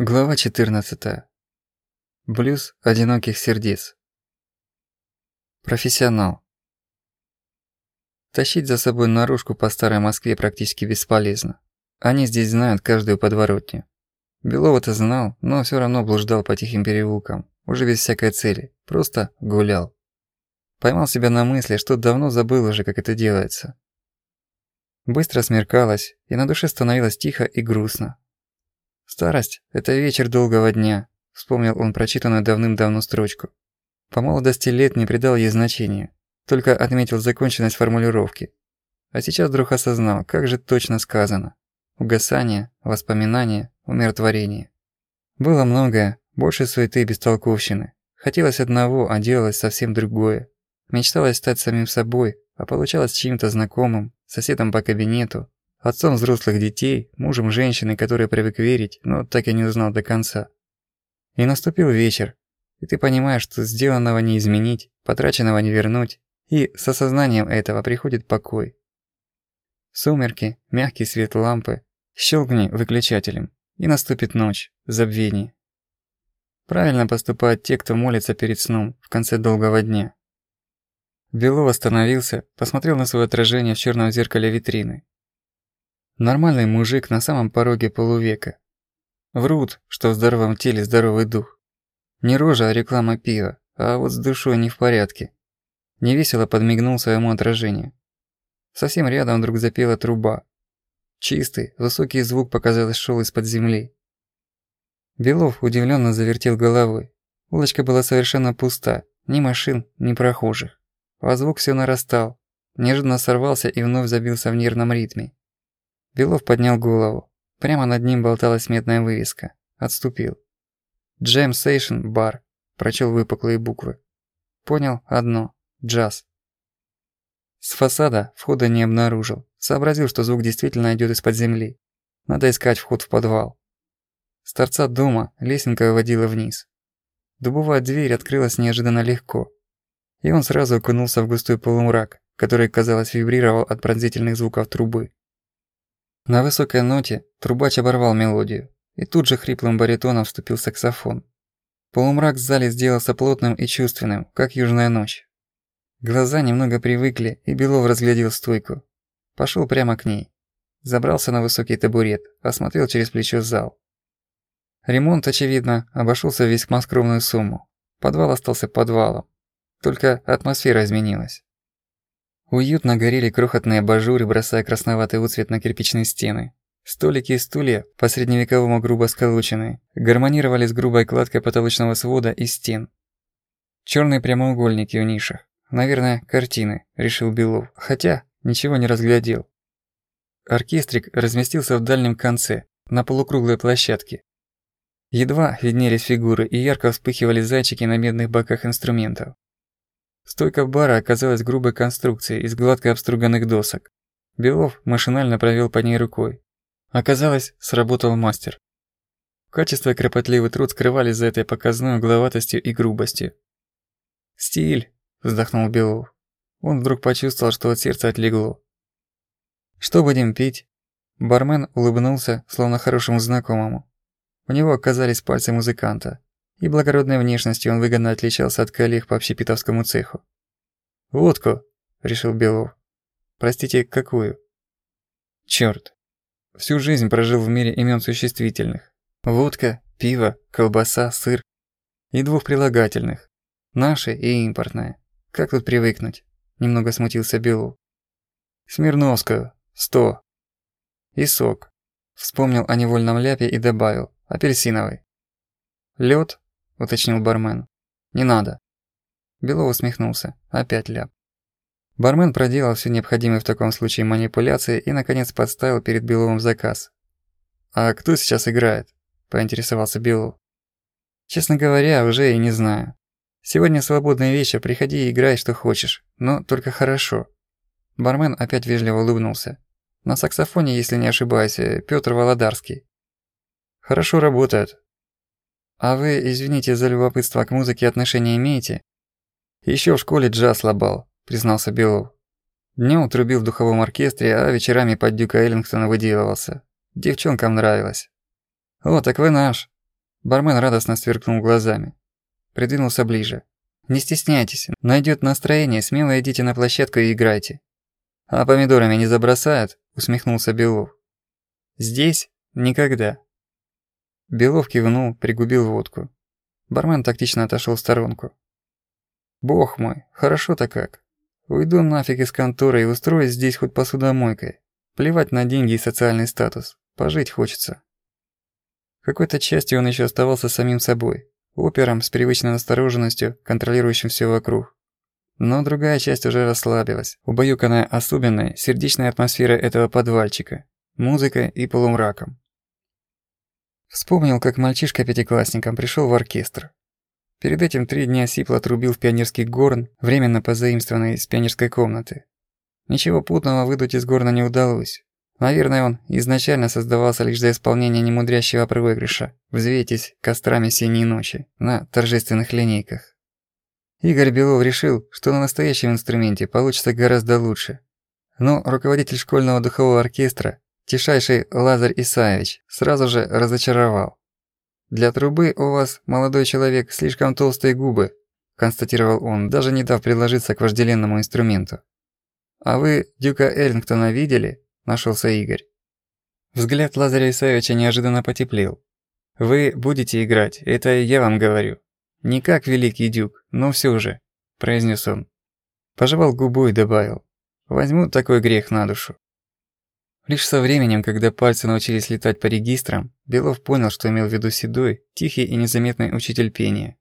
Глава 14. Блюз одиноких сердец. Профессионал. Тащить за собой наружку по старой Москве практически бесполезно. Они здесь знают каждую подворотню. Белов-то знал, но всё равно блуждал по тихим переулкам, уже без всякой цели, просто гулял. Поймал себя на мысли, что давно забыл уже, как это делается. Быстро смеркалось, и на душе становилось тихо и грустно. «Старость – это вечер долгого дня», – вспомнил он прочитанную давным-давно строчку. По молодости лет не придал ей значения, только отметил законченность формулировки. А сейчас вдруг осознал, как же точно сказано. Угасание, воспоминание, умиротворение. Было многое, больше суеты и бестолковщины. Хотелось одного, а делалось совсем другое. Мечталось стать самим собой, а получалось чьим-то знакомым, соседом по кабинету, Отцом взрослых детей, мужем женщины, которой привык верить, но так и не узнал до конца. И наступил вечер, и ты понимаешь, что сделанного не изменить, потраченного не вернуть, и с осознанием этого приходит покой. Сумерки, мягкий свет лампы, щелкни выключателем, и наступит ночь, забвение. Правильно поступают те, кто молится перед сном в конце долгого дня. Белов остановился, посмотрел на свое отражение в черном зеркале витрины Нормальный мужик на самом пороге полувека. Врут, что в здоровом теле здоровый дух. Не рожа, а реклама пива, а вот с душой не в порядке. Невесело подмигнул своему отражению. Совсем рядом вдруг запела труба. Чистый, высокий звук, показалось, шел из-под земли. Белов удивленно завертел головой. Улочка была совершенно пуста, ни машин, ни прохожих. А звук все нарастал, неожиданно сорвался и вновь забился в нервном ритме. Белов поднял голову. Прямо над ним болталась медная вывеска. Отступил. «Джем Сейшн Бар», – прочел выпуклые буквы. Понял одно – джаз. С фасада входа не обнаружил. Сообразил, что звук действительно идёт из-под земли. Надо искать вход в подвал. С торца дома лесенка выводила вниз. Дубовая дверь открылась неожиданно легко. И он сразу окунулся в густой полумрак, который, казалось, вибрировал от пронзительных звуков трубы. На высокой ноте трубач оборвал мелодию, и тут же хриплым баритоном вступил саксофон. Полумрак в зале сделался плотным и чувственным, как южная ночь. Глаза немного привыкли, и Белов разглядел стойку. Пошёл прямо к ней. Забрался на высокий табурет, осмотрел через плечо зал. Ремонт, очевидно, обошёлся в весьма скромную сумму. Подвал остался подвалом. Только атмосфера изменилась. Уютно горели крохотные абажуры, бросая красноватый отцвет на кирпичные стены. Столики и стулья, по-средневековому грубо сколоченные, гармонировали с грубой кладкой потолочного свода и стен. Черные прямоугольники в нишах. Наверное, картины, решил Белов, хотя ничего не разглядел. Оркестрик разместился в дальнем конце, на полукруглой площадке. Едва виднелись фигуры и ярко вспыхивали зайчики на медных боках инструментов. Стойка бара оказалась грубой конструкцией из гладко обструганных досок. Белов машинально провел по ней рукой. Оказалось, сработал мастер. Качество и кропотливый труд скрывались за этой показной угловатостью и грубостью. «Стиль!» – вздохнул Белов. Он вдруг почувствовал, что от сердца отлегло. «Что будем пить?» Бармен улыбнулся, словно хорошему знакомому. У него оказались пальцы музыканта и благородной внешностью он выгодно отличался от коллег по общепитовскому цеху. «Водку», – решил Белов. «Простите, какую?» «Чёрт. Всю жизнь прожил в мире имен существительных. Водка, пиво, колбаса, сыр. И двух прилагательных. Наше и импортное. Как тут привыкнуть?» – немного смутился Белов. «Смирновскую. Сто. И сок». Вспомнил о невольном ляпе и добавил. «Апельсиновый». Лёд – уточнил бармен. «Не надо». Белов усмехнулся. Опять ляп. Бармен проделал все необходимые в таком случае манипуляции и, наконец, подставил перед Беловым заказ. «А кто сейчас играет?» – поинтересовался Белов. «Честно говоря, уже и не знаю. Сегодня свободный вечер, приходи и играй, что хочешь, но только хорошо». Бармен опять вежливо улыбнулся. На саксофоне, если не ошибаюсь, Пётр Володарский. «Хорошо работает», «А вы, извините за любопытство, к музыке отношения имеете?» «Ещё в школе джаз лобал», – признался Белов. Днём трубил в духовом оркестре, а вечерами под Дюка Эллингтона выделывался. Девчонкам нравилось. «О, так вы наш», Бармен радостно сверкнул глазами. Придвинулся ближе. «Не стесняйтесь, найдет настроение, смело идите на площадку и играйте». «А помидорами не забросают?» – усмехнулся Белов. «Здесь? Никогда». Белов кивнул, пригубил водку. Бармен тактично отошел в сторонку. «Бог мой, хорошо-то как. Уйду нафиг из конторы и устроюсь здесь хоть посудомойкой. Плевать на деньги и социальный статус. Пожить хочется». Какой-то частью он еще оставался самим собой, опером с привычной настороженностью, контролирующим все вокруг. Но другая часть уже расслабилась, убаюканная особенной, сердечной атмосферой этого подвальчика, музыкой и полумраком. Вспомнил, как мальчишка-пятиклассником пришел в оркестр. Перед этим три дня сипло трубил в пионерский горн, временно позаимствованный из пионерской комнаты. Ничего путного выдуть из горна не удалось. Наверное, он изначально создавался лишь за исполнение немудрящего проигрыша «Взвейтесь кострами синей ночи» на торжественных линейках. Игорь Белов решил, что на настоящем инструменте получится гораздо лучше. Но руководитель школьного духового оркестра, тишайший Лазарь Исаевич, сразу же разочаровал. «Для трубы у вас, молодой человек, слишком толстые губы», констатировал он, даже не дав приложиться к вожделенному инструменту. «А вы Дюка Эллингтона видели?» – нашелся Игорь. Взгляд Лазаря Исаевича неожиданно потеплел. «Вы будете играть, это я вам говорю. «Не как великий дюк, но все же», – произнес он. Пожевал губу и добавил. «Возьму такой грех на душу». Лишь со временем, когда пальцы научились летать по регистрам, Белов понял, что имел в виду седой, тихий и незаметный учитель пения.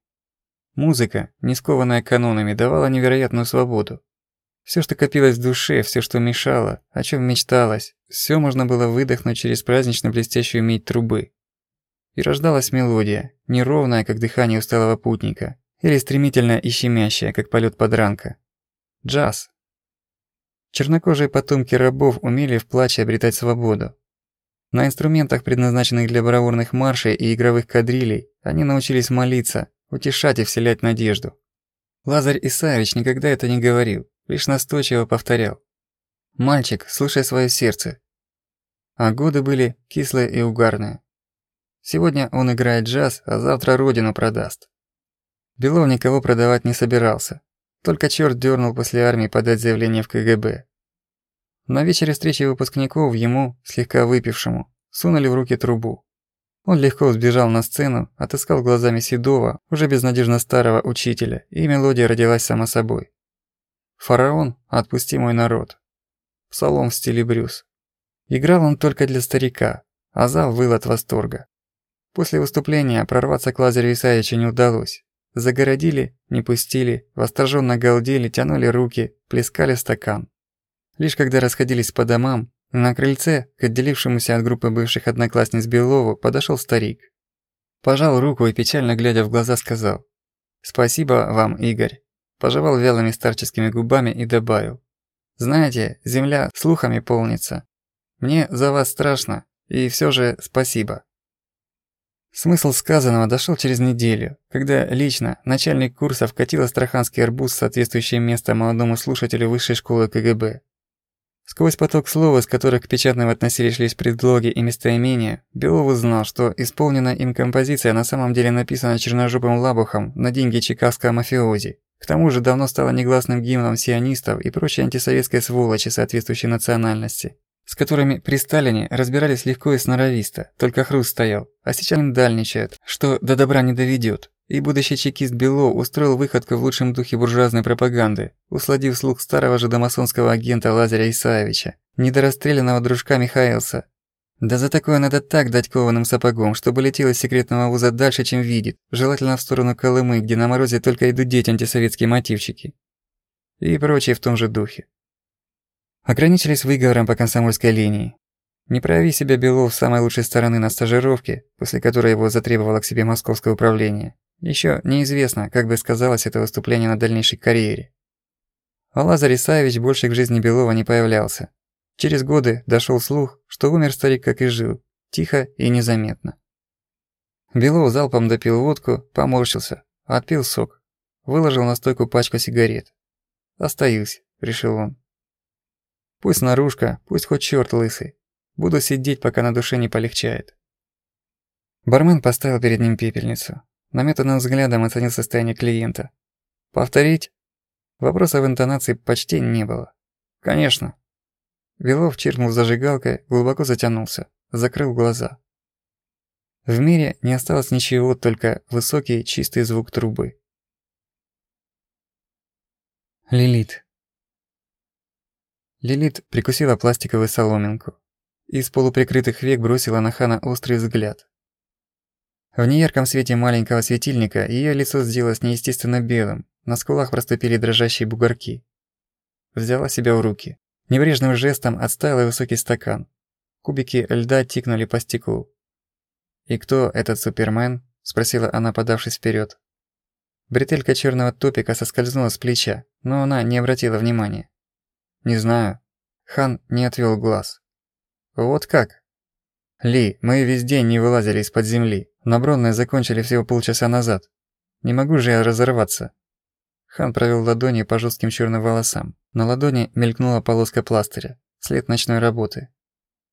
Музыка, не скованная канонами, давала невероятную свободу. Все, что копилось в душе, все, что мешало, о чем мечталось, все можно было выдохнуть через празднично блестящую медь трубы. И рождалась мелодия, неровная, как дыхание усталого путника, или стремительно и щемящая, как полет подранка. Джаз. Чернокожие потомки рабов умели в плаче обретать свободу. На инструментах, предназначенных для бравурных маршей и игровых кадрилей, они научились молиться, утешать и вселять надежду. Лазарь Исаевич никогда это не говорил, лишь настойчиво повторял. «Мальчик, слушай свое сердце». А годы были кислые и угарные. Сегодня он играет джаз, а завтра родину продаст. Белов никого продавать не собирался. Только черт дернул после армии подать заявление в КГБ. На вечере встречи выпускников ему, слегка выпившему, сунули в руки трубу. Он легко сбежал на сцену, отыскал глазами седого, уже безнадежно старого учителя, и мелодия родилась сама собой. «Фараон, отпусти мой народ». Псалом в стиле брюс. Играл он только для старика, а зал выл от восторга. После выступления прорваться к Лазарю Исаевичу не удалось. Загородили, не пустили, восторженно галдели, тянули руки, плескали стакан. Лишь когда расходились по домам, на крыльце, к отделившемуся от группы бывших одноклассниц Белову, подошел старик. Пожал руку и печально глядя в глаза сказал «Спасибо вам, Игорь». Пожевал вялыми старческими губами и добавил «Знаете, земля слухами полнится. Мне за вас страшно, и все же спасибо». Смысл сказанного дошел через неделю, когда лично начальник курса вкатил астраханский арбуз в соответствующее место молодому слушателю высшей школы КГБ. Сквозь поток слов, из которых к печатным относились лишь предлоги и местоимения, Белов узнал, что исполненная им композиция на самом деле написана черножопым лабухом на деньги чикагского мафиози. К тому же давно стала негласным гимном сионистов и прочей антисоветской сволочи соответствующей национальности с которыми при Сталине разбирались легко и сноровисто, только хруст стоял, а сейчас дальничают, что до добра не доведет. И будущий чекист Бело устроил выходку в лучшем духе буржуазной пропаганды, усладив слух старого же домасонского агента Лазаря Исаевича, недорастреленного дружка Михаилса. Да за такое надо так дать кованым сапогом, чтобы летел из секретного вуза дальше, чем видит, желательно в сторону Колымы, где на морозе только идут дети антисоветские мотивчики. И прочее в том же духе. Ограничились выговором по комсомольской линии. Не прояви себя Белов с самой лучшей стороны на стажировке, после которой его затребовало к себе московское управление. Еще неизвестно, как бы сказалось это выступление на дальнейшей карьере. А Лазарь Исаевич больше к жизни Белова не появлялся. Через годы дошел слух, что умер старик как и жил, тихо и незаметно. Белов залпом допил водку, поморщился, отпил сок, выложил на стойку пачку сигарет. «Остаюсь», — решил он. Пусть наружка, пусть хоть черт лысый. Буду сидеть, пока на душе не полегчает. Бармен поставил перед ним пепельницу. Наметанным взглядом оценил состояние клиента. «Повторить?» Вопроса в интонации почти не было. «Конечно». Белов чиркнул зажигалкой, глубоко затянулся, закрыл глаза. В мире не осталось ничего, только высокий чистый звук трубы. Лилит. Лилит прикусила пластиковую соломинку. Из полуприкрытых век бросила на Хана острый взгляд. В неярком свете маленького светильника её лицо сделалось неестественно белым, на скулах проступили дрожащие бугорки. Взяла себя в руки. Небрежным жестом отставила высокий стакан. Кубики льда тикнули по стеклу. «И кто этот Супермен?» – спросила она, подавшись вперед. Бретелька черного топика соскользнула с плеча, но она не обратила внимания. «Не знаю». Хан не отвел глаз. «Вот как?» «Ли, мы весь день не вылазили из-под земли. На Бронной закончили всего полчаса назад. Не могу же я разорваться». Хан провел ладони по жестким черным волосам. На ладони мелькнула полоска пластыря, след ночной работы.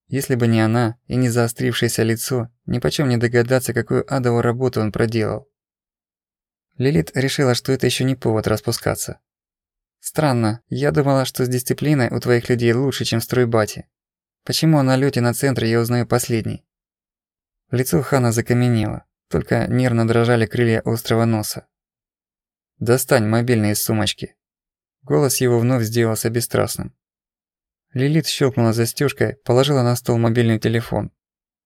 Если бы не она и не заострившееся лицо, ни почем не догадаться, какую адовую работу он проделал. Лилит решила, что это еще не повод распускаться. Странно, я думала, что с дисциплиной у твоих людей лучше, чем в стройбате. Почему на лёте на центре я узнаю последний? Лицо Хана закаменело, только нервно дрожали крылья острого носа. «Достань мобильный из сумочки». Голос его вновь сделался бесстрастным. Лилит щелкнула застежкой, положила на стол мобильный телефон.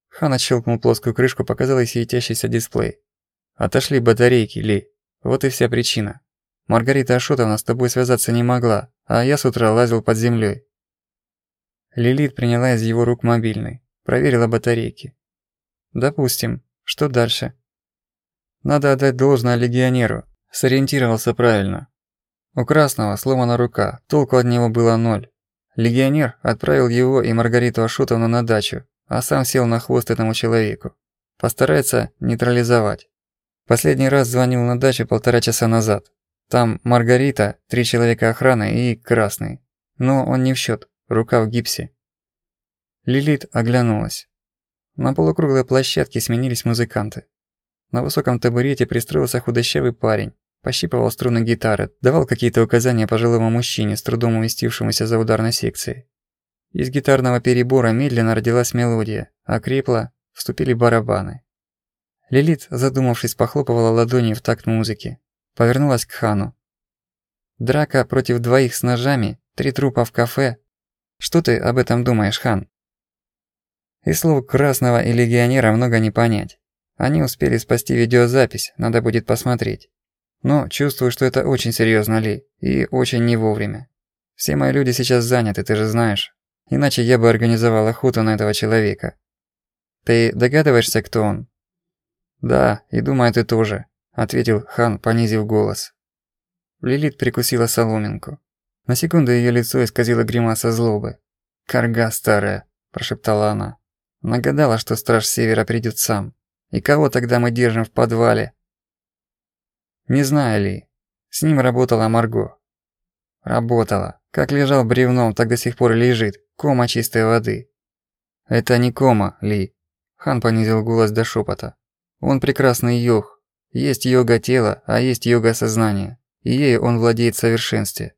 Хан отщелкнул плоскую крышку, показал ей светящийся дисплей. «Отошли батарейки, Ли. Вот и вся причина. Маргарита Ашотовна с тобой связаться не могла, а я с утра лазил под землей. Лилит приняла из его рук мобильный, проверила батарейки. «Допустим. Что дальше?» «Надо отдать должное легионеру. Сориентировался правильно. У Красного сломана рука, толку от него было ноль. Легионер отправил его и Маргариту Ашотовну на дачу, а сам сел на хвост этому человеку. Постарается нейтрализовать. Последний раз звонил на дачу полтора часа назад. Там Маргарита, три человека охраны и Красный. Но он не в счет, рука в гипсе. Лилит оглянулась. На полукруглой площадке сменились музыканты. На высоком табурете пристроился худощавый парень, пощипывал струны гитары, давал какие-то указания пожилому мужчине, с трудом уместившемуся за ударной секцией. Из гитарного перебора медленно родилась мелодия, а крепло вступили барабаны. Лилит, задумавшись, похлопывала ладонью в такт музыки. Повернулась к Хану. Драка против двоих с ножами, три трупа в кафе. Что ты об этом думаешь, Хан? И слов Красного и Легионера много не понять. Они успели спасти видеозапись, надо будет посмотреть. Но чувствую, что это очень серьезно, Ли, и очень не вовремя. Все мои люди сейчас заняты, ты же знаешь. Иначе я бы организовал охоту на этого человека. Ты догадываешься, кто он? «Да, и думаю, ты тоже», – ответил хан, понизив голос. Лилит прикусила соломинку. На секунду ее лицо исказило гримаса злобы. «Карга старая», – прошептала она. «Нагадала, что страж севера придет сам. И кого тогда мы держим в подвале?» «Не знаю ли. С ним работала Марго». «Работала. Как лежал бревном, так до сих пор и лежит. Кома чистой воды». «Это не кома, Ли». Хан понизил голос до шепота. Он прекрасный йог. Есть йога тела, а есть йога сознания. И ею он владеет в совершенстве.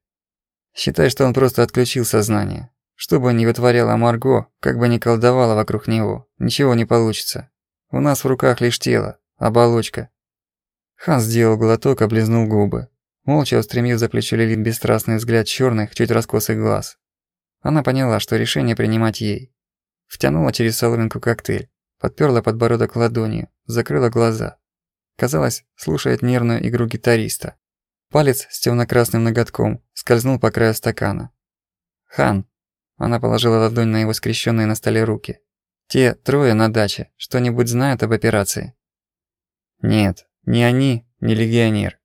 Считай, что он просто отключил сознание. Что бы ни вытворяла Марго, как бы ни колдовала вокруг него, ничего не получится. У нас в руках лишь тело, оболочка. Хан сделал глоток, облизнул губы. Молча устремив за плечо Лилит бесстрастный взгляд черных, чуть раскосых глаз. Она поняла, что решение принимать ей. Втянула через соломинку коктейль. Подперла подбородок ладонью, закрыла глаза. Казалось, слушает нервную игру гитариста. Палец с темно-красным ноготком скользнул по краю стакана. «Хан!» Она положила ладонь на его скрещенные на столе руки. «Те трое на даче что-нибудь знают об операции?» «Нет, ни они, ни легионер».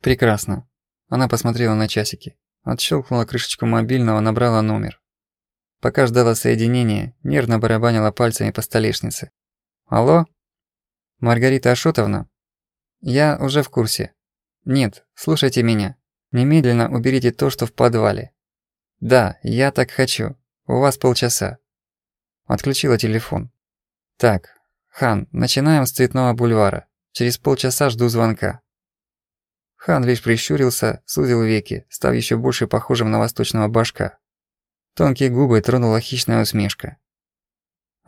«Прекрасно». Она посмотрела на часики. Отщелкнула крышечку мобильного, набрала номер. Пока ждала соединения, нервно барабанила пальцами по столешнице. «Алло? Маргарита Ашотовна? Я уже в курсе. Нет, слушайте меня. Немедленно уберите то, что в подвале. Да, я так хочу. У вас полчаса». Отключила телефон. «Так, «Хан, начинаем с Цветного бульвара. Через полчаса жду звонка». Хан лишь прищурился, сузил веки, став еще больше похожим на восточного башка. Тонкие губы тронула хищная усмешка.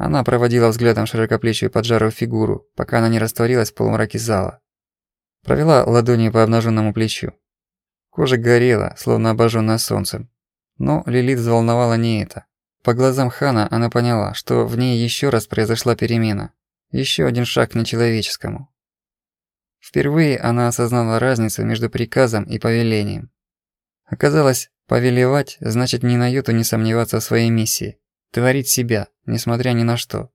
Она проводила взглядом широкоплечую поджарую фигуру, пока она не растворилась в полумраке зала. Провела ладонью по обнаженному плечу. Кожа горела, словно обожженная солнцем. Но Лилит взволновала не это. По глазам Хана она поняла, что в ней еще раз произошла перемена. Еще один шаг к нечеловеческому. Впервые она осознала разницу между приказом и повелением. Оказалось, повелевать значит ни на йоту не сомневаться в своей миссии, творить себя, несмотря ни на что.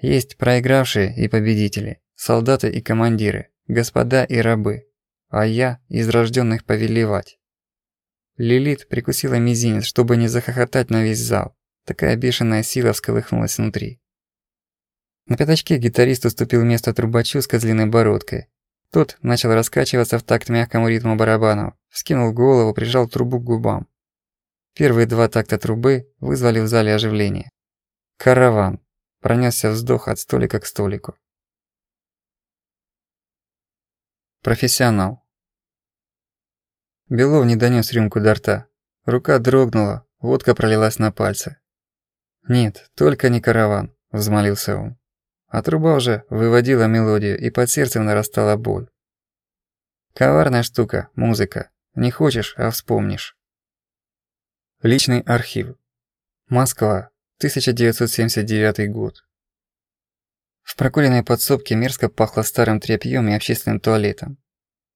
Есть проигравшие и победители, солдаты и командиры, господа и рабы, а я из рожденных повелевать. Лилит прикусила мизинец, чтобы не захохотать на весь зал. Такая бешеная сила всколыхнулась внутри. На пятачке гитарист уступил место трубачу с козлиной бородкой. Тот начал раскачиваться в такт мягкому ритму барабанов, вскинул голову, прижал трубу к губам. Первые два такта трубы вызвали в зале оживление. «Караван!» – пронесся вздох от столика к столику. Профессионал. Белов не донёс рюмку до рта. Рука дрогнула, водка пролилась на пальцы. «Нет, только не караван», – взмолился он. А труба уже выводила мелодию, и под сердцем нарастала боль. Коварная штука, музыка. Не хочешь, а вспомнишь. Личный архив. Москва, 1979 год. В прокуренной подсобке мерзко пахло старым тряпьем и общественным туалетом.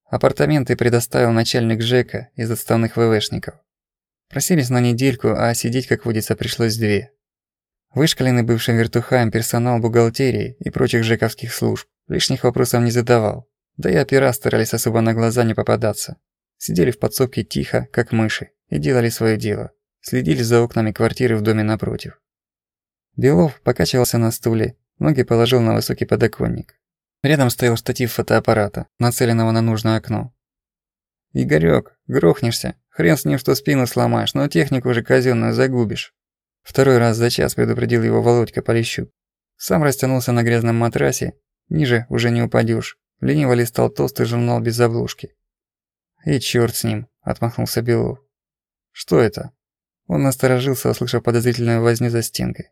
Апартаменты предоставил начальник ЖЭКа из отставных ВВшников. Просились на недельку, а сидеть, как водится, пришлось две. Вышкаленный бывшим вертухаем персонал бухгалтерии и прочих ЖЭКовских служб лишних вопросов не задавал. Да и опера старались особо на глаза не попадаться. Сидели в подсобке тихо, как мыши, и делали свое дело. Следили за окнами квартиры в доме напротив. Белов покачивался на стуле Ноги положил на высокий подоконник. Рядом стоял штатив фотоаппарата, нацеленного на нужное окно. «Игорёк, грохнешься. Хрен с ним, что спину сломаешь, но технику уже казенную загубишь». Второй раз за час предупредил его Володька Полищук. Сам растянулся на грязном матрасе, ниже уже не упадешь. Лениво листал толстый журнал без обложки. «И чёрт с ним», — отмахнулся Белов. «Что это?» Он насторожился, услышав подозрительную возню за стенкой.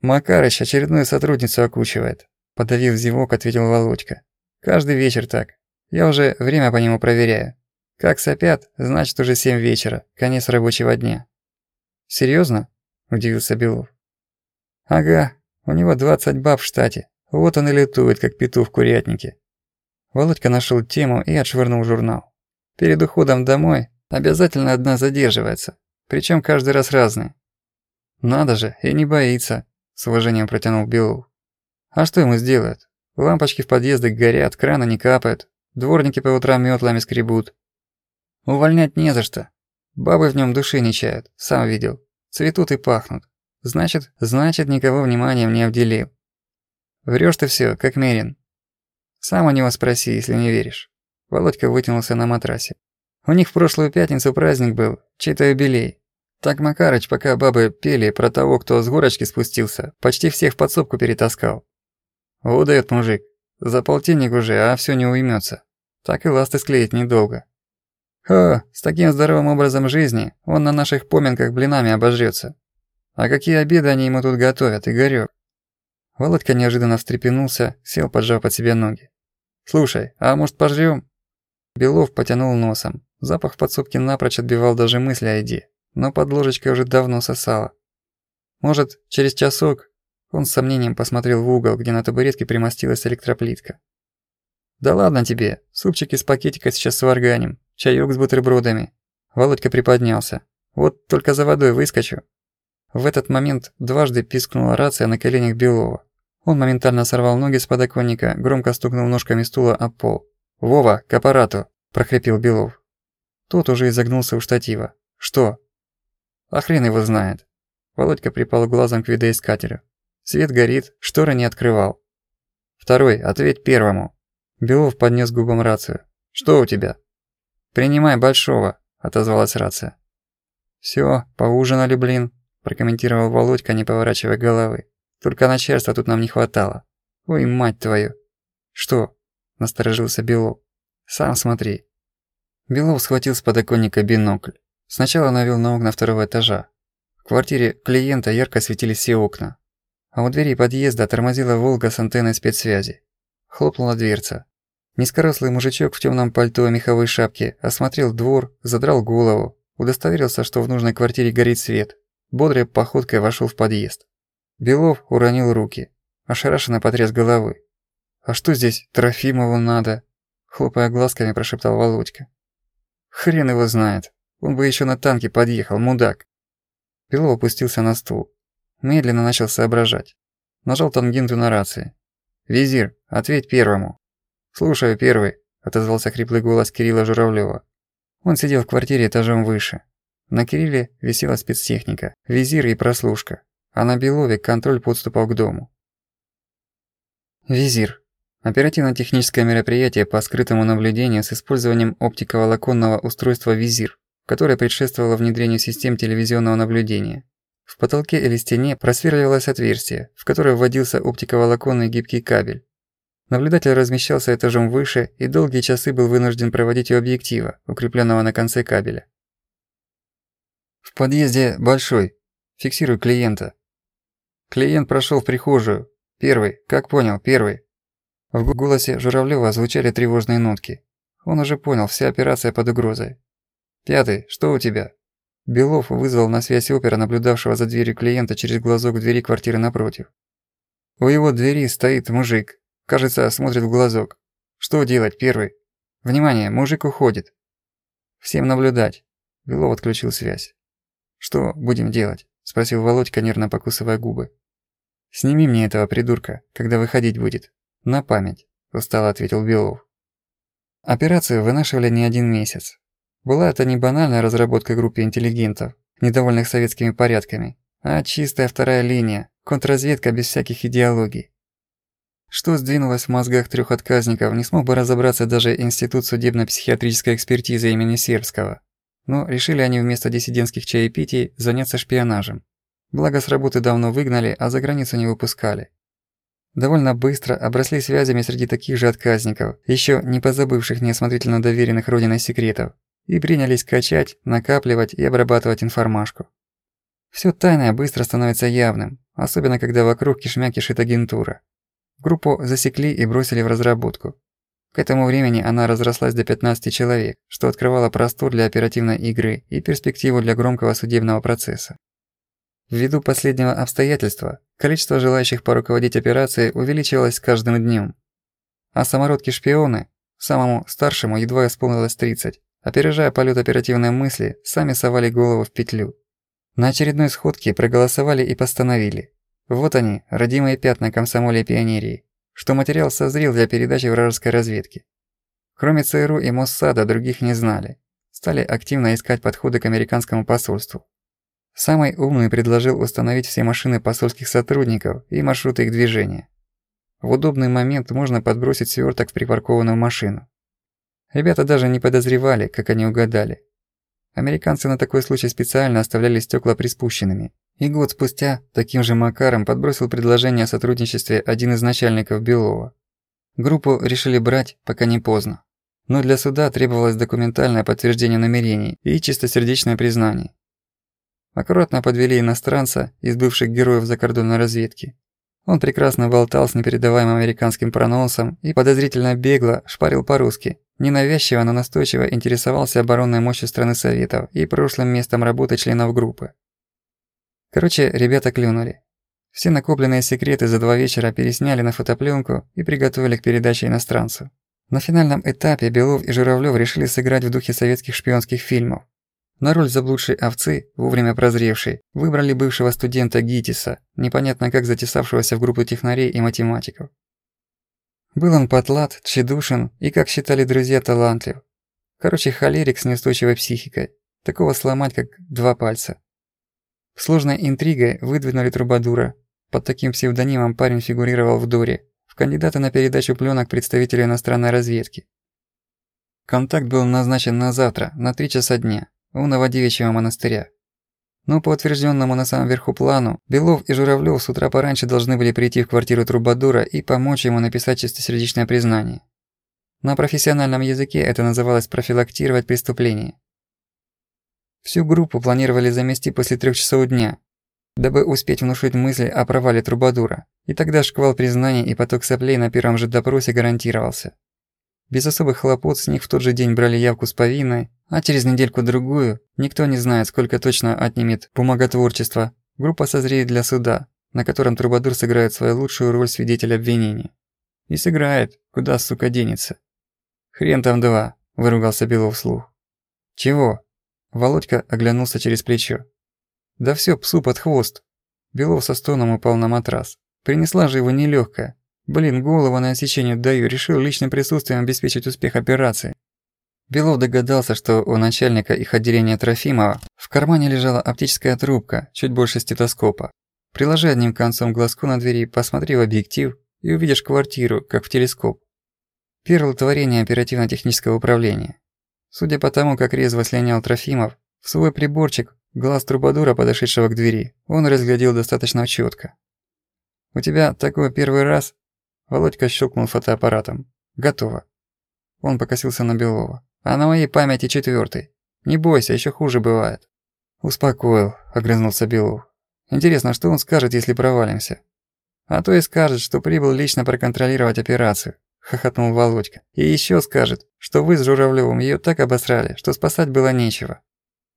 Макарыч очередную сотрудницу окучивает. Подавив зевок, ответил Володька. Каждый вечер так. Я уже время по нему проверяю. Как сопят, значит уже семь вечера, конец рабочего дня. Серьезно? удивился Белов. Ага, у него двадцать баб в штате. Вот он и летует, как петух в курятнике. Володька нашел тему и отшвырнул журнал. Перед уходом домой обязательно одна задерживается, причем каждый раз разная. Надо же, и не боится, с уважением протянул Белов. А что ему сделают? Лампочки в подъездах горят, краны не капают, дворники по утрам метлами скребут. Увольнять не за что. Бабы в нем души не чают, сам видел. Цветут и пахнут. Значит, значит, никого вниманием не обделил. Врёшь ты всё, как Мерин. Сам у него спроси, если не веришь. Володька вытянулся на матрасе. У них в прошлую пятницу праздник был, чей-то юбилей. Так Макарыч, пока бабы пели про того, кто с горочки спустился, почти всех в подсобку перетаскал. Удает мужик. За полтинник уже, а все не уймется. Так и ласты склеить недолго. Ха, с таким здоровым образом жизни он на наших поминках блинами обожрется. А какие обеды они ему тут готовят, Игорёк? Володька неожиданно встрепенулся, сел, поджав под себя ноги. «Слушай, а может пожрём?» Белов потянул носом. Запах в подсобке напрочь отбивал даже мысли о еде но под ложечкой уже давно сосало. Может, через часок он с сомнением посмотрел в угол, где на табуретке примостилась электроплитка. «Да ладно тебе, супчик из пакетика сейчас сварганим, чаёк с бутербродами». Володька приподнялся. «Вот только за водой выскочу». В этот момент дважды пискнула рация на коленях Белова. Он моментально сорвал ноги с подоконника, громко стукнул ножками стула об пол. «Вова, к аппарату!» – прохрипел Белов. Тот уже изогнулся у штатива. «Что?» А хрен его знает. Володька припал глазом к видоискателю. Свет горит, шторы не открывал. Второй, ответь первому. Белов поднес губам рацию. Что у тебя? Принимай большого, отозвалась рация. Все, поужинали, блин, прокомментировал Володька, не поворачивая головы. Только начальства тут нам не хватало. Ой, мать твою. Что? Насторожился Белов. Сам смотри. Белов схватил с подоконника бинокль. Сначала навел на окна второго этажа. В квартире клиента ярко светились все окна. А у двери подъезда тормозила «Волга» с антенной спецсвязи. Хлопнула дверца. Низкорослый мужичок в темном пальто и меховой шапке осмотрел двор, задрал голову, удостоверился, что в нужной квартире горит свет. Бодрой походкой вошел в подъезд. Белов уронил руки, ошарашенно потряс головы. «А что здесь Трофимову надо?» Хлопая глазками, прошептал Володька. «Хрен его знает. Он бы еще на танке подъехал, мудак». Белов опустился на стул. Медленно начал соображать. Нажал тангенту на рации. «Визир, ответь первому». «Слушаю, первый», – отозвался хриплый голос Кирилла Журавлёва. Он сидел в квартире этажом выше. На Кирилле висела спецтехника, визир и прослушка, а на Белове контроль подступал к дому. Визир. Оперативно-техническое мероприятие по скрытому наблюдению с использованием оптиковолоконного устройства «Визир», которое предшествовало внедрению систем телевизионного наблюдения. В потолке или стене просверливалось отверстие, в которое вводился оптиковолоконный гибкий кабель. Наблюдатель размещался этажом выше и долгие часы был вынужден проводить у объектива, укрепленного на конце кабеля. В подъезде большой. Фиксирую клиента. Клиент прошел в прихожую. Первый, как понял, первый. В голосе Журавлёва звучали тревожные нотки. Он уже понял, вся операция под угрозой. «Пятый, что у тебя?» Белов вызвал на связь опера, наблюдавшего за дверью клиента через глазок двери квартиры напротив. У его двери стоит мужик, Кажется, смотрит в глазок. Что делать, первый? Внимание, мужик уходит. Всем наблюдать. Белов отключил связь. Что будем делать? Спросил Володька, нервно покусывая губы. Сними мне этого придурка, когда выходить будет. На память, устало ответил Белов. Операцию вынашивали не один месяц. Была это не банальная разработка группы интеллигентов, недовольных советскими порядками, а чистая вторая линия, контрразведка без всяких идеологий. Что сдвинулось в мозгах трех отказников, не смог бы разобраться даже Институт судебно-психиатрической экспертизы имени Сербского. Но решили они вместо диссидентских чаепитий заняться шпионажем. Благо с работы давно выгнали, а за границу не выпускали. Довольно быстро обросли связями среди таких же отказников, еще не позабывших неосмотрительно доверенных родиной секретов, и принялись качать, накапливать и обрабатывать информашку. Всё тайное быстро становится явным, особенно когда вокруг кишмя кишит агентура. Группу засекли и бросили в разработку. К этому времени она разрослась до 15 человек, что открывало простор для оперативной игры и перспективу для громкого судебного процесса. Ввиду последнего обстоятельства, количество желающих поруководить операцией увеличивалось с каждым днем. А самородки-шпионы, самому старшему едва исполнилось 30, опережая полет оперативной мысли, сами совали голову в петлю. На очередной сходке проголосовали и постановили вот они, родимые пятна комсомоля пионерии, что материал созрел для передачи вражеской разведки. Кроме ЦРУ и Моссада других не знали. Стали активно искать подходы к американскому посольству. Самый умный предложил установить все машины посольских сотрудников и маршруты их движения. В удобный момент можно подбросить сверток в припаркованную машину. Ребята даже не подозревали, как они угадали. Американцы на такой случай специально оставляли стекла приспущенными, и год спустя таким же макаром подбросил предложение о сотрудничестве один из начальников Белова. Группу решили брать, пока не поздно. Но для суда требовалось документальное подтверждение намерений и чистосердечное признание. Аккуратно подвели иностранца из бывших героев закордонной разведки. Он прекрасно болтал с непередаваемым американским прононсом и подозрительно бегло шпарил по-русски. Ненавязчиво, но настойчиво интересовался оборонной мощью страны Советов и прошлым местом работы членов группы. Короче, ребята клюнули. Все накопленные секреты за два вечера пересняли на фотопленку и приготовили к передаче иностранцу. На финальном этапе Белов и Журавлёв решили сыграть в духе советских шпионских фильмов. На роль заблудшей овцы, вовремя прозревшей, выбрали бывшего студента ГИТИСа, непонятно как затесавшегося в группу технарей и математиков. Был он потлат, тщедушен и, как считали друзья, талантлив. Короче, холерик с неустойчивой психикой. Такого сломать, как два пальца. Сложной интригой выдвинули Трубадура. Под таким псевдонимом парень фигурировал в Доре, в кандидаты на передачу пленок представителя иностранной разведки. Контакт был назначен на завтра, на три часа дня, у Новодевичьего монастыря. Но по утвержденному на самом верху плану, Белов и Журавлёв с утра пораньше должны были прийти в квартиру Трубадура и помочь ему написать чистосердечное признание. На профессиональном языке это называлось профилактировать преступление. Всю группу планировали замести после трех часов дня, дабы успеть внушить мысли о провале Трубадура, и тогда шквал признаний и поток соплей на первом же допросе гарантировался. Без особых хлопот с них в тот же день брали явку с повинной, а через недельку-другую, никто не знает, сколько точно отнимет бумаготворчество, группа созреет для суда, на котором Трубадур сыграет свою лучшую роль свидетеля обвинения. И сыграет, куда, сука, денется. «Хрен там два», – выругался Белов вслух. «Чего?» Володька оглянулся через плечо. «Да всё, псу под хвост». Белов со стоном упал на матрас. Принесла же его нелёгкая. Блин, голову на отсечение даю, решил личным присутствием обеспечить успех операции. Белов догадался, что у начальника их отделения Трофимова в кармане лежала оптическая трубка, чуть больше стетоскопа. Приложи одним концом глазку на двери, посмотри в объектив и увидишь квартиру, как в телескоп. Первое творение оперативно-технического управления. Судя по тому, как резво слинял Трофимов, в свой приборчик глаз трубадура, подошедшего к двери, он разглядел достаточно четко. «У тебя такой первый раз?» Володька щелкнул фотоаппаратом. «Готово». Он покосился на Белова. «А на моей памяти четвертый. Не бойся, еще хуже бывает». «Успокоил», — огрызнулся Белов. «Интересно, что он скажет, если провалимся?» «А то и скажет, что прибыл лично проконтролировать операцию хохотнул Володька. «И еще скажет, что вы с Журавлевым ее так обосрали, что спасать было нечего».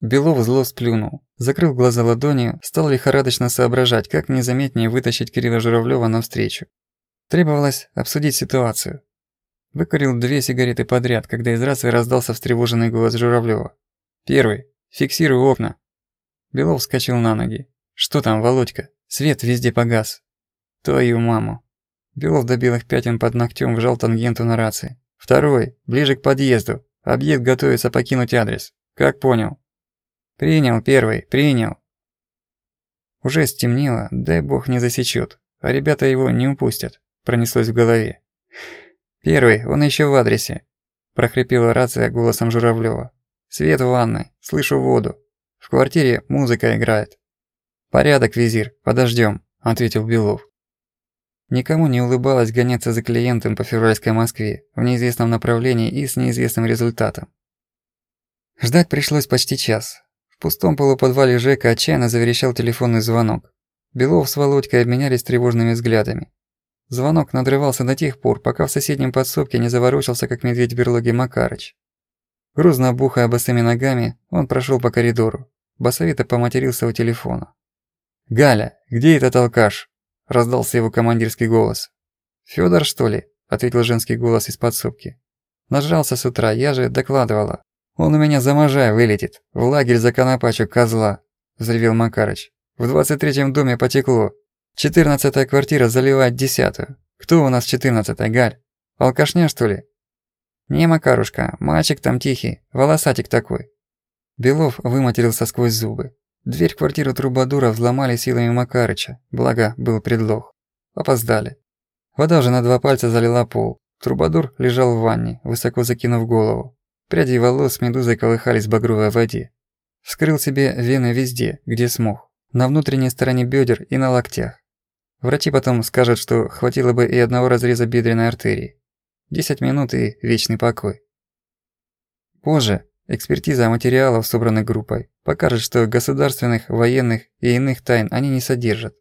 Белов зло сплюнул, закрыл глаза ладонью, стал лихорадочно соображать, как незаметнее вытащить Кирилла Журавлева навстречу. Требовалось обсудить ситуацию. Выкурил две сигареты подряд, когда из рации раздался встревоженный голос Журавлева. «Первый. Фиксируй окна». Белов вскочил на ноги. «Что там, Володька? Свет везде погас». «Твою маму». Белов добил их пятен под ногтем, вжал тангенту на рации. «Второй, ближе к подъезду. Объект готовится покинуть адрес. Как понял?» «Принял, первый, принял». Уже стемнело, дай бог не засечет, а ребята его не упустят, пронеслось в голове. «Первый, он еще в адресе», – прохрипела рация голосом Журавлева. «Свет в ванной, слышу воду. В квартире музыка играет». «Порядок, визир, подождем, ответил Белов. Никому не улыбалось гоняться за клиентом по февральской Москве в неизвестном направлении и с неизвестным результатом. Ждать пришлось почти час. В пустом полуподвале Жека отчаянно заверещал телефонный звонок. Белов с Володькой обменялись тревожными взглядами. Звонок надрывался до тех пор, пока в соседнем подсобке не заворочился, как медведь в берлоге Макарыч. Грузно бухая босыми ногами, он прошел по коридору. Басовито поматерился у телефона. «Галя, где этот алкаш?» раздался его командирский голос. «Фёдор, что ли?» – ответил женский голос из подсобки. «Нажрался с утра, я же докладывала. Он у меня за Можай вылетит, в лагерь за конопачу козла», – взревел Макарыч. «В двадцать третьем доме потекло. Четырнадцатая квартира заливает десятую. Кто у нас четырнадцатая, Галь? Алкашня, что ли?» «Не, Макарушка, мальчик там тихий, волосатик такой». Белов выматерился сквозь зубы. Дверь квартиры Трубадура взломали силами Макарыча, благо был предлог. Опоздали. Вода уже на два пальца залила пол. Трубадур лежал в ванне, высоко закинув голову. Пряди волос с медузой колыхались в багровой воде. Вскрыл себе вены везде, где смог. На внутренней стороне бедер и на локтях. Врачи потом скажут, что хватило бы и одного разреза бедренной артерии. Десять минут и вечный покой. Позже, Экспертиза материалов, собранных группой, покажет, что государственных, военных и иных тайн они не содержат.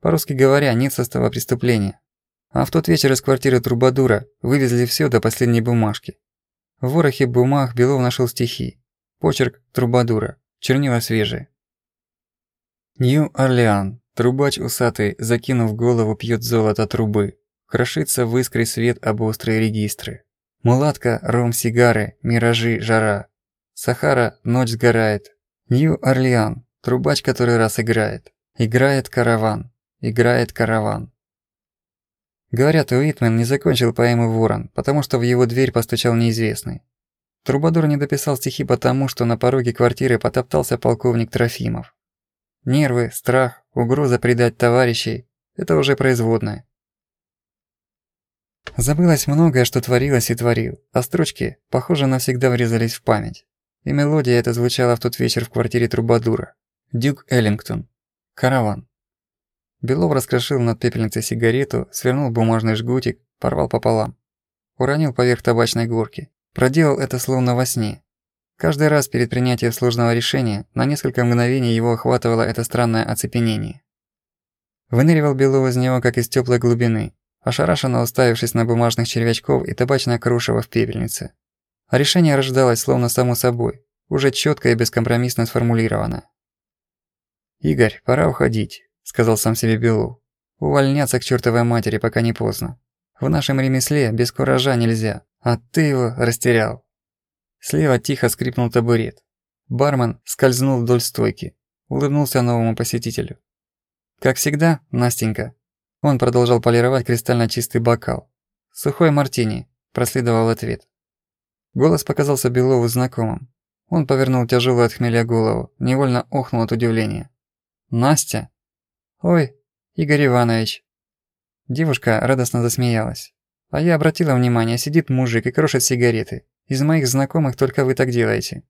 По-русски говоря, нет состава преступления. А в тот вечер из квартиры Трубадура вывезли все до последней бумажки. В ворохе бумаг Белов нашел стихи. Почерк Трубадура. Чернила свежие. Нью-Орлеан. Трубач усатый, закинув голову, пьет золото трубы. Крошится в искре свет об острые регистры. Мулатка, ром, сигары, миражи, жара. Сахара, ночь сгорает. Нью-Орлеан, трубач который раз играет. Играет караван. Играет караван. Говорят, Уитмен не закончил поэму «Ворон», потому что в его дверь постучал неизвестный. Трубадур не дописал стихи потому, что на пороге квартиры потоптался полковник Трофимов. Нервы, страх, угроза предать товарищей – это уже производное. Забылось многое, что творилось и творил, а строчки, похоже, навсегда врезались в память. И мелодия эта звучала в тот вечер в квартире Трубадура. Дюк Эллингтон. Караван. Белов раскрошил над пепельницей сигарету, свернул бумажный жгутик, порвал пополам. Уронил поверх табачной горки. Проделал это словно во сне. Каждый раз перед принятием сложного решения на несколько мгновений его охватывало это странное оцепенение. Выныривал Белов из него, как из теплой глубины, ошарашенно уставившись на бумажных червячков и табачное крушево в пепельнице. А решение рождалось словно само собой, уже четко и бескомпромиссно сформулировано. «Игорь, пора уходить», — сказал сам себе Белов. «Увольняться к чертовой матери, пока не поздно. В нашем ремесле без куража нельзя, а ты его растерял». Слева тихо скрипнул табурет. Бармен скользнул вдоль стойки, улыбнулся новому посетителю. «Как всегда, Настенька». Он продолжал полировать кристально чистый бокал. «Сухой мартини», – проследовал ответ. Голос показался Белову знакомым. Он повернул тяжелую от хмеля голову, невольно охнул от удивления. «Настя?» «Ой, Игорь Иванович». Девушка радостно засмеялась. А я обратила внимание, сидит мужик и крошит сигареты. Из моих знакомых только вы так делаете.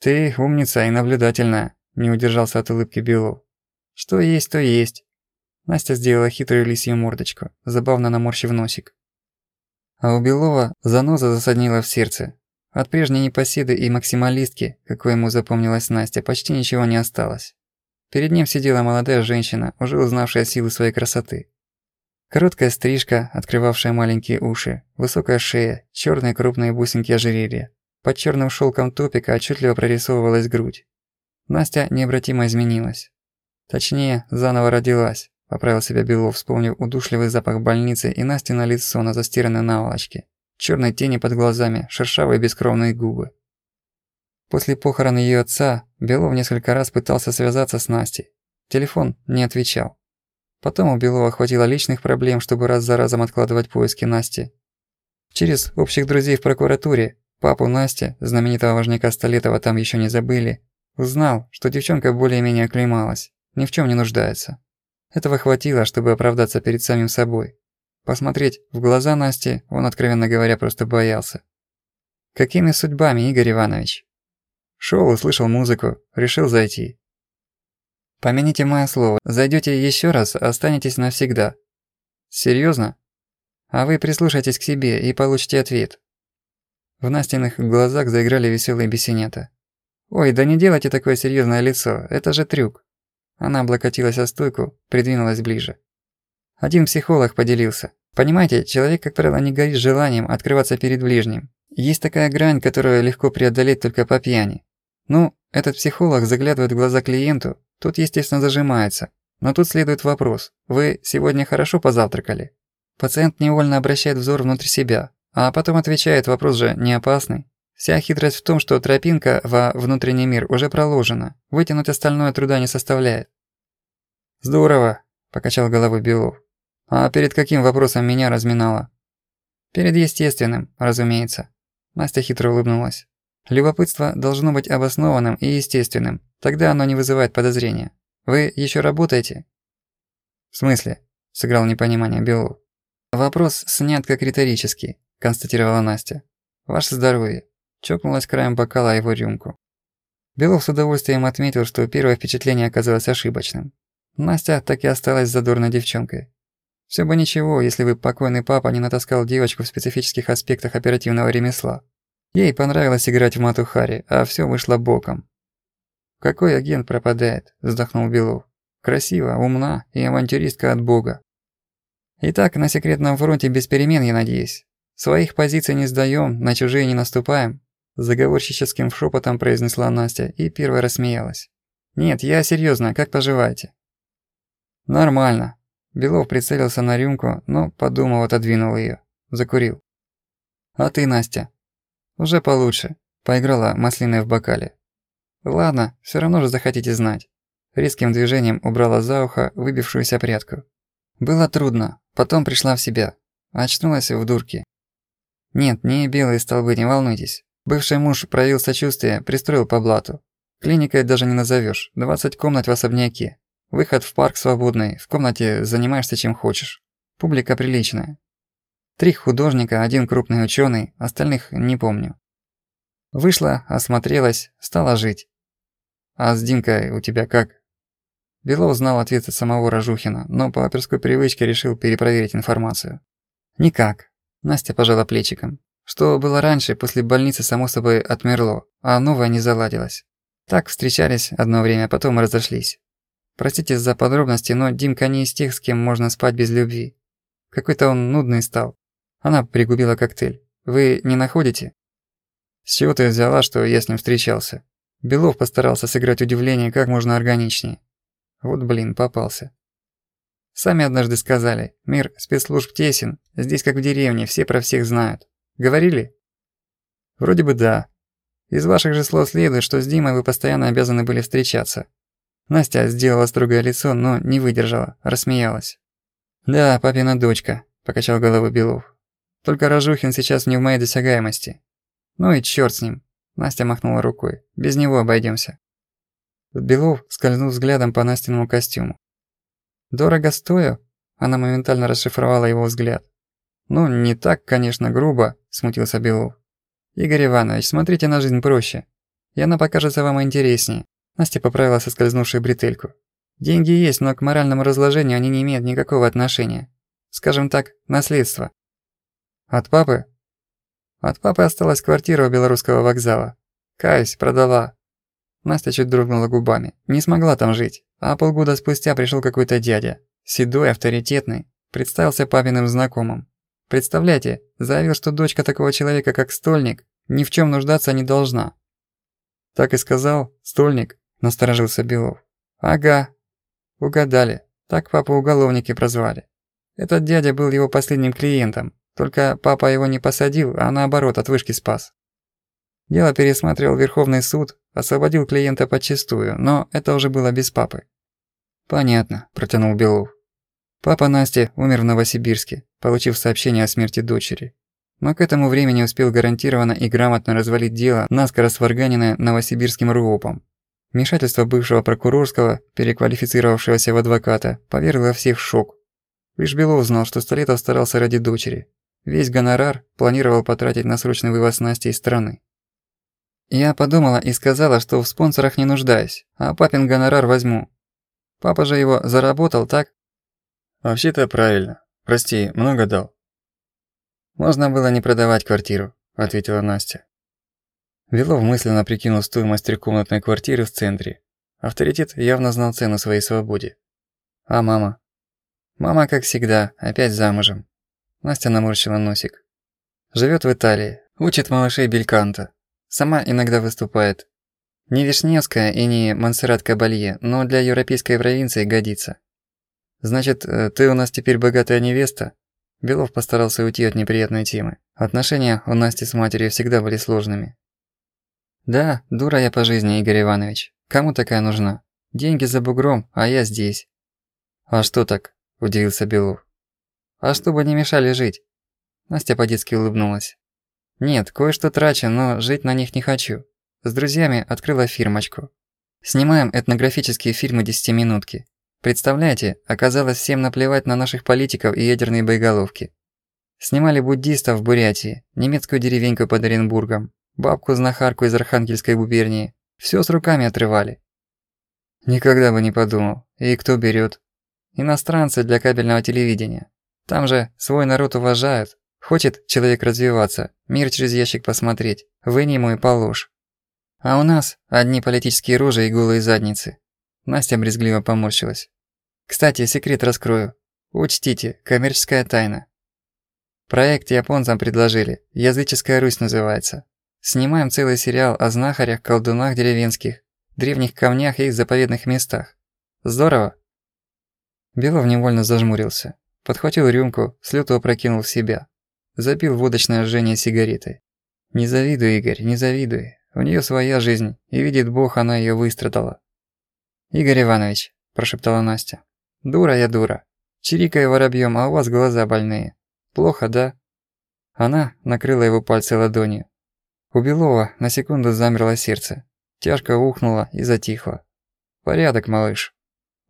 Ты умница и наблюдательная, не удержался от улыбки Белов. Что есть, то есть. Настя сделала хитрую лисью мордочку, забавно наморщив носик. А у Белова заноза засаднила в сердце. От прежней непоседы и максималистки, какой ему запомнилась Настя, почти ничего не осталось. Перед ним сидела молодая женщина, уже узнавшая силы своей красоты. Короткая стрижка, открывавшая маленькие уши, высокая шея, черные крупные бусинки ожерелья. Под черным шелком топика отчетливо прорисовывалась грудь. Настя необратимо изменилась. Точнее, заново родилась, поправил себя Белов, вспомнив удушливый запах больницы и Насти на лицо на застиранной наволочке. Черные тени под глазами, шершавые бескровные губы. После похорон ее отца Белов несколько раз пытался связаться с Настей. Телефон не отвечал. Потом у Белова хватило личных проблем, чтобы раз за разом откладывать поиски Насти. Через общих друзей в прокуратуре, папу Насти, знаменитого важняка Столетова там еще не забыли, узнал, что девчонка более-менее оклемалась, ни в чем не нуждается. Этого хватило, чтобы оправдаться перед самим собой. Посмотреть в глаза Насти он, откровенно говоря, просто боялся. Какими судьбами, Игорь Иванович? Шел, услышал музыку, решил зайти. Помяните мое слово, зайдете еще раз, останетесь навсегда. Серьезно? А вы прислушайтесь к себе и получите ответ. В Настиных глазах заиграли веселые бесенята. «Ой, да не делайте такое серьезное лицо, это же трюк». Она облокотилась о стойку, придвинулась ближе. Один психолог поделился. Понимаете, человек, как правило, не горит желанием открываться перед ближним. Есть такая грань, которую легко преодолеть только по пьяни. Ну, этот психолог заглядывает в глаза клиенту, тут, естественно, зажимается. Но тут следует вопрос. Вы сегодня хорошо позавтракали? Пациент невольно обращает взор внутрь себя, а потом отвечает, вопрос же не опасный. Вся хитрость в том, что тропинка во внутренний мир уже проложена, вытянуть остальное труда не составляет. «Здорово», – покачал головой Белов. «А перед каким вопросом меня разминало?» «Перед естественным, разумеется». Настя хитро улыбнулась. Любопытство должно быть обоснованным и естественным, тогда оно не вызывает подозрения. Вы еще работаете? В смысле? Сыграл непонимание Белов. Вопрос снят как риторический, констатировала Настя. Ваше здоровье. Чокнулась краем бокала его рюмку. Белов с удовольствием отметил, что первое впечатление оказалось ошибочным. Настя так и осталась задорной девчонкой. Все бы ничего, если бы покойный папа не натаскал девочку в специфических аспектах оперативного ремесла. Ей понравилось играть в Матухари, а все вышло боком. «Какой агент пропадает?» – вздохнул Белов. «Красиво, умна и авантюристка от бога». «Итак, на секретном фронте без перемен, я надеюсь. Своих позиций не сдаем, на чужие не наступаем», – заговорщическим шепотом произнесла Настя и первая рассмеялась. «Нет, я серьезно, как поживаете?» «Нормально». Белов прицелился на рюмку, но, подумав, отодвинул ее, Закурил. «А ты, Настя?» Уже получше. Поиграла маслиной в бокале. Ладно, все равно же захотите знать. Резким движением убрала за ухо выбившуюся прядку. Было трудно, потом пришла в себя. Очнулась в дурке. Нет, не белые столбы, не волнуйтесь. Бывший муж проявил сочувствие, пристроил по блату. Клиникой даже не назовешь. 20 комнат в особняке. Выход в парк свободный, в комнате занимаешься чем хочешь. Публика приличная. Три художника, один крупный ученый, остальных не помню. Вышла, осмотрелась, стала жить. А с Димкой у тебя как?» Белов знал ответ от самого Рожухина, но по оперской привычке решил перепроверить информацию. «Никак», – Настя пожала плечиком. Что было раньше, после больницы само собой отмерло, а новое не заладилось. Так встречались одно время, потом разошлись. Простите за подробности, но Димка не из тех, с кем можно спать без любви. Какой-то он нудный стал. Она пригубила коктейль. Вы не находите? С чего ты взяла, что я с ним встречался? Белов постарался сыграть удивление как можно органичнее. Вот блин, попался. Сами однажды сказали, мир спецслужб тесен, здесь как в деревне, все про всех знают. Говорили? Вроде бы да. Из ваших же слов следует, что с Димой вы постоянно обязаны были встречаться. Настя сделала строгое лицо, но не выдержала, рассмеялась. «Да, папина дочка», – покачал головой Белов. «Только Рожухин сейчас не в моей досягаемости. Ну и чёрт с ним». Настя махнула рукой. «Без него обойдёмся». Белов скользнул взглядом по Настиному костюму. «Дорого стою?» Она моментально расшифровала его взгляд. «Ну, не так, конечно, грубо», – смутился Белов. «Игорь Иванович, смотрите на жизнь проще. И она покажется вам интереснее». Настя поправила соскользнувшую бретельку. «Деньги есть, но к моральному разложению они не имеют никакого отношения. Скажем так, наследство». «От папы?» «От папы осталась квартира у Белорусского вокзала. Каюсь, продала. Настя чуть дрогнула губами. Не смогла там жить. А полгода спустя пришел какой-то дядя. Седой, авторитетный. Представился папиным знакомым. Представляете, заявил, что дочка такого человека, как Стольник, ни в чем нуждаться не должна. Так и сказал, Стольник, насторожился Белов. Ага. Угадали. Так папу уголовники прозвали. Этот дядя был его последним клиентом. Только папа его не посадил, а наоборот от вышки спас. Дело пересматривал Верховный суд, освободил клиента подчистую, но это уже было без папы. «Понятно», – протянул Белов. Папа Насти умер в Новосибирске, получив сообщение о смерти дочери. Но к этому времени успел гарантированно и грамотно развалить дело, наскоро сварганенное новосибирским РУОПом. Вмешательство бывшего прокурорского, переквалифицировавшегося в адвоката, повергло всех в шок. Лишь Белов знал, что Столетов старался ради дочери. Весь гонорар планировал потратить на срочный вывоз Насти из страны. Я подумала и сказала, что в спонсорах не нуждаюсь, а папин гонорар возьму. Папа же его заработал, так? Вообще-то правильно. Прости, много дал. Можно было не продавать квартиру, ответила Настя. Велов мысленно прикинул стоимость трехкомнатной квартиры в центре. Авторитет явно знал цену своей свободе. А мама? Мама, как всегда, опять замужем. Настя наморщила носик. Живет в Италии, учит малышей бельканта. Сама иногда выступает. Не Вишневская и не Монсеррат Кабалье, но для европейской провинции годится. Значит, э, ты у нас теперь богатая невеста? Белов постарался уйти от неприятной темы. Отношения у Насти с матерью всегда были сложными. Да, дура я по жизни, Игорь Иванович. Кому такая нужна? Деньги за бугром, а я здесь. А что так? Удивился Белов. А чтобы не мешали жить. Настя по-детски улыбнулась. Нет, кое-что трачу, но жить на них не хочу. С друзьями открыла фирмочку. Снимаем этнографические фильмы десятиминутки. Представляете, оказалось всем наплевать на наших политиков и ядерные боеголовки. Снимали буддистов в Бурятии, немецкую деревеньку под Оренбургом, бабку-знахарку из Архангельской губернии. Всё с руками отрывали. Никогда бы не подумал. И кто берёт? Иностранцы для кабельного телевидения. Там же свой народ уважают, Хочет человек развиваться, мир через ящик посмотреть, вынь ему и положь. А у нас одни политические рожи и голые задницы. Настя брезгливо поморщилась. Кстати, секрет раскрою. Учтите, коммерческая тайна. Проект японцам предложили, «Языческая Русь» называется. Снимаем целый сериал о знахарях, колдунах деревенских, древних камнях и заповедных местах. Здорово? Белов невольно зажмурился. Подхватил рюмку, с лёту опрокинул в себя. Запил водочное жжение сигаретой. «Не завидуй, Игорь, не завидуй. У нее своя жизнь, и видит Бог, она ее выстрадала». «Игорь Иванович», – прошептала Настя. «Дура я дура. Чирикаю воробьем, а у вас глаза больные. Плохо, да?» Она накрыла его пальцы ладонью. У Белова на секунду замерло сердце. Тяжко ухнуло и затихло. «Порядок, малыш».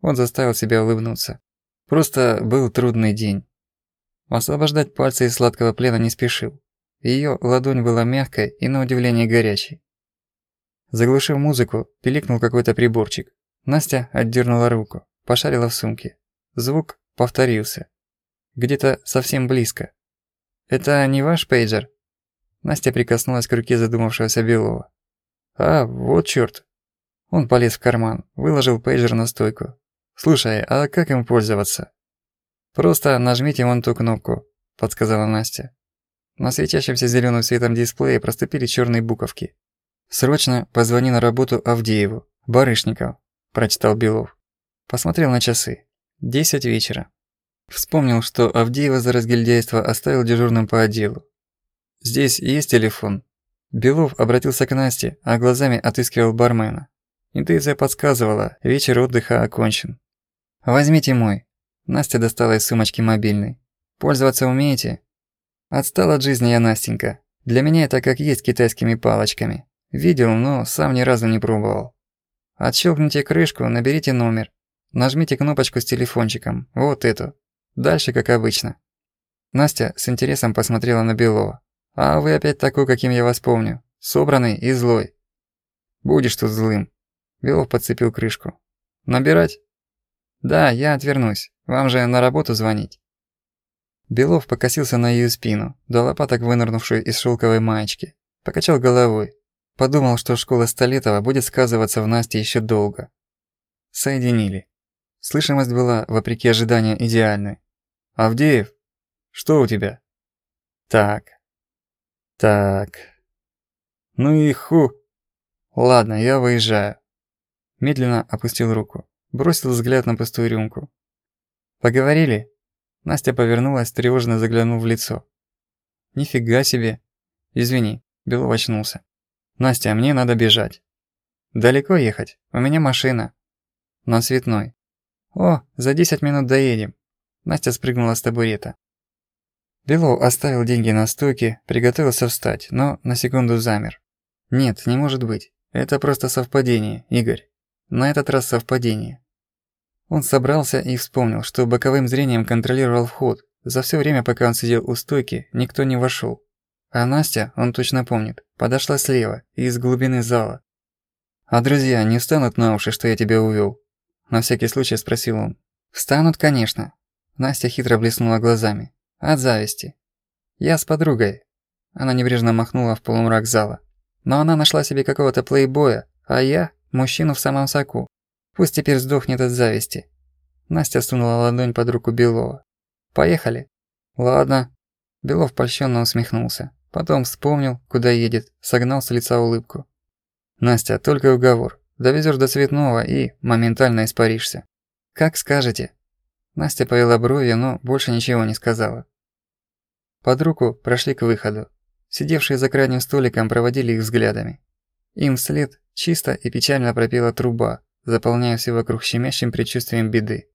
Он заставил себя улыбнуться. Просто был трудный день. Освобождать пальцы из сладкого плена не спешил. Ее ладонь была мягкой и на удивление горячей. Заглушив музыку, пиликнул какой-то приборчик. Настя отдернула руку, пошарила в сумке. Звук повторился. Где-то совсем близко. «Это не ваш пейджер?» Настя прикоснулась к руке задумавшегося Белова. «А, вот чёрт!» Он полез в карман, выложил пейджер на стойку. «Слушай, а как им пользоваться?» «Просто нажмите вон ту кнопку», – подсказала Настя. На светящемся зелёным светом дисплее проступили чёрные буковки. «Срочно позвони на работу Авдееву, Барышников», – прочитал Белов. Посмотрел на часы. Десять вечера. Вспомнил, что Авдеева за разгильдяйство оставил дежурным по отделу. «Здесь есть телефон?» Белов обратился к Насте, а глазами отыскивал бармена. Интуиция подсказывала, вечер отдыха окончен. «Возьмите мой». Настя достала из сумочки мобильный. «Пользоваться умеете?» «Отстал от жизни я, Настенька. Для меня это как есть китайскими палочками. Видел, но сам ни разу не пробовал. Отщелкните крышку, наберите номер. Нажмите кнопочку с телефончиком, вот эту. Дальше как обычно. Настя с интересом посмотрела на Белова. «А вы опять такой, каким я вас помню. Собранный и злой». «Будешь тут злым». Белов подцепил крышку. «Набирать?» «Да, я отвернусь. Вам же на работу звонить». Белов покосился на ее спину, до лопаток вынырнувшую из шелковой маечки. Покачал головой. Подумал, что школа Столетова будет сказываться в Насте еще долго. Соединили. Слышимость была, вопреки ожиданиям, идеальной. «Авдеев, что у тебя?» «Так. Так. Ну и ху. Ладно, я выезжаю». Медленно опустил руку. Бросил взгляд на пустую рюмку. «Поговорили?» Настя повернулась, тревожно заглянув в лицо. «Нифига себе!» «Извини», Белов очнулся. «Настя, мне надо бежать». «Далеко ехать? У меня машина». «На Цветной». «О, за 10 минут доедем». Настя спрыгнула с табурета. Белов оставил деньги на стойке, приготовился встать, но на секунду замер. «Нет, не может быть. Это просто совпадение, Игорь. На этот раз совпадение». Он собрался и вспомнил, что боковым зрением контролировал вход. За все время, пока он сидел у стойки, никто не вошел. А Настя, он точно помнит, подошла слева, из глубины зала. «А друзья не встанут на уши, что я тебя увёл?» На всякий случай спросил он. «Встанут, конечно». Настя хитро блеснула глазами. От зависти. «Я с подругой». Она небрежно махнула в полумрак зала. «Но она нашла себе какого-то плейбоя, а я – мужчину в самом соку. Пусть теперь сдохнет от зависти». Настя сунула ладонь под руку Белова. «Поехали». «Ладно». Белов польщённо усмехнулся. Потом вспомнил, куда едет, согнал с лица улыбку. «Настя, только уговор. Довезёшь до Цветного и моментально испаришься. Как скажете. Настя повела брови, но больше ничего не сказала. Под руку прошли к выходу. Сидевшие за крайним столиком проводили их взглядами. Им вслед чисто и печально пропела труба, заполняя все вокруг щемящим предчувствием беды.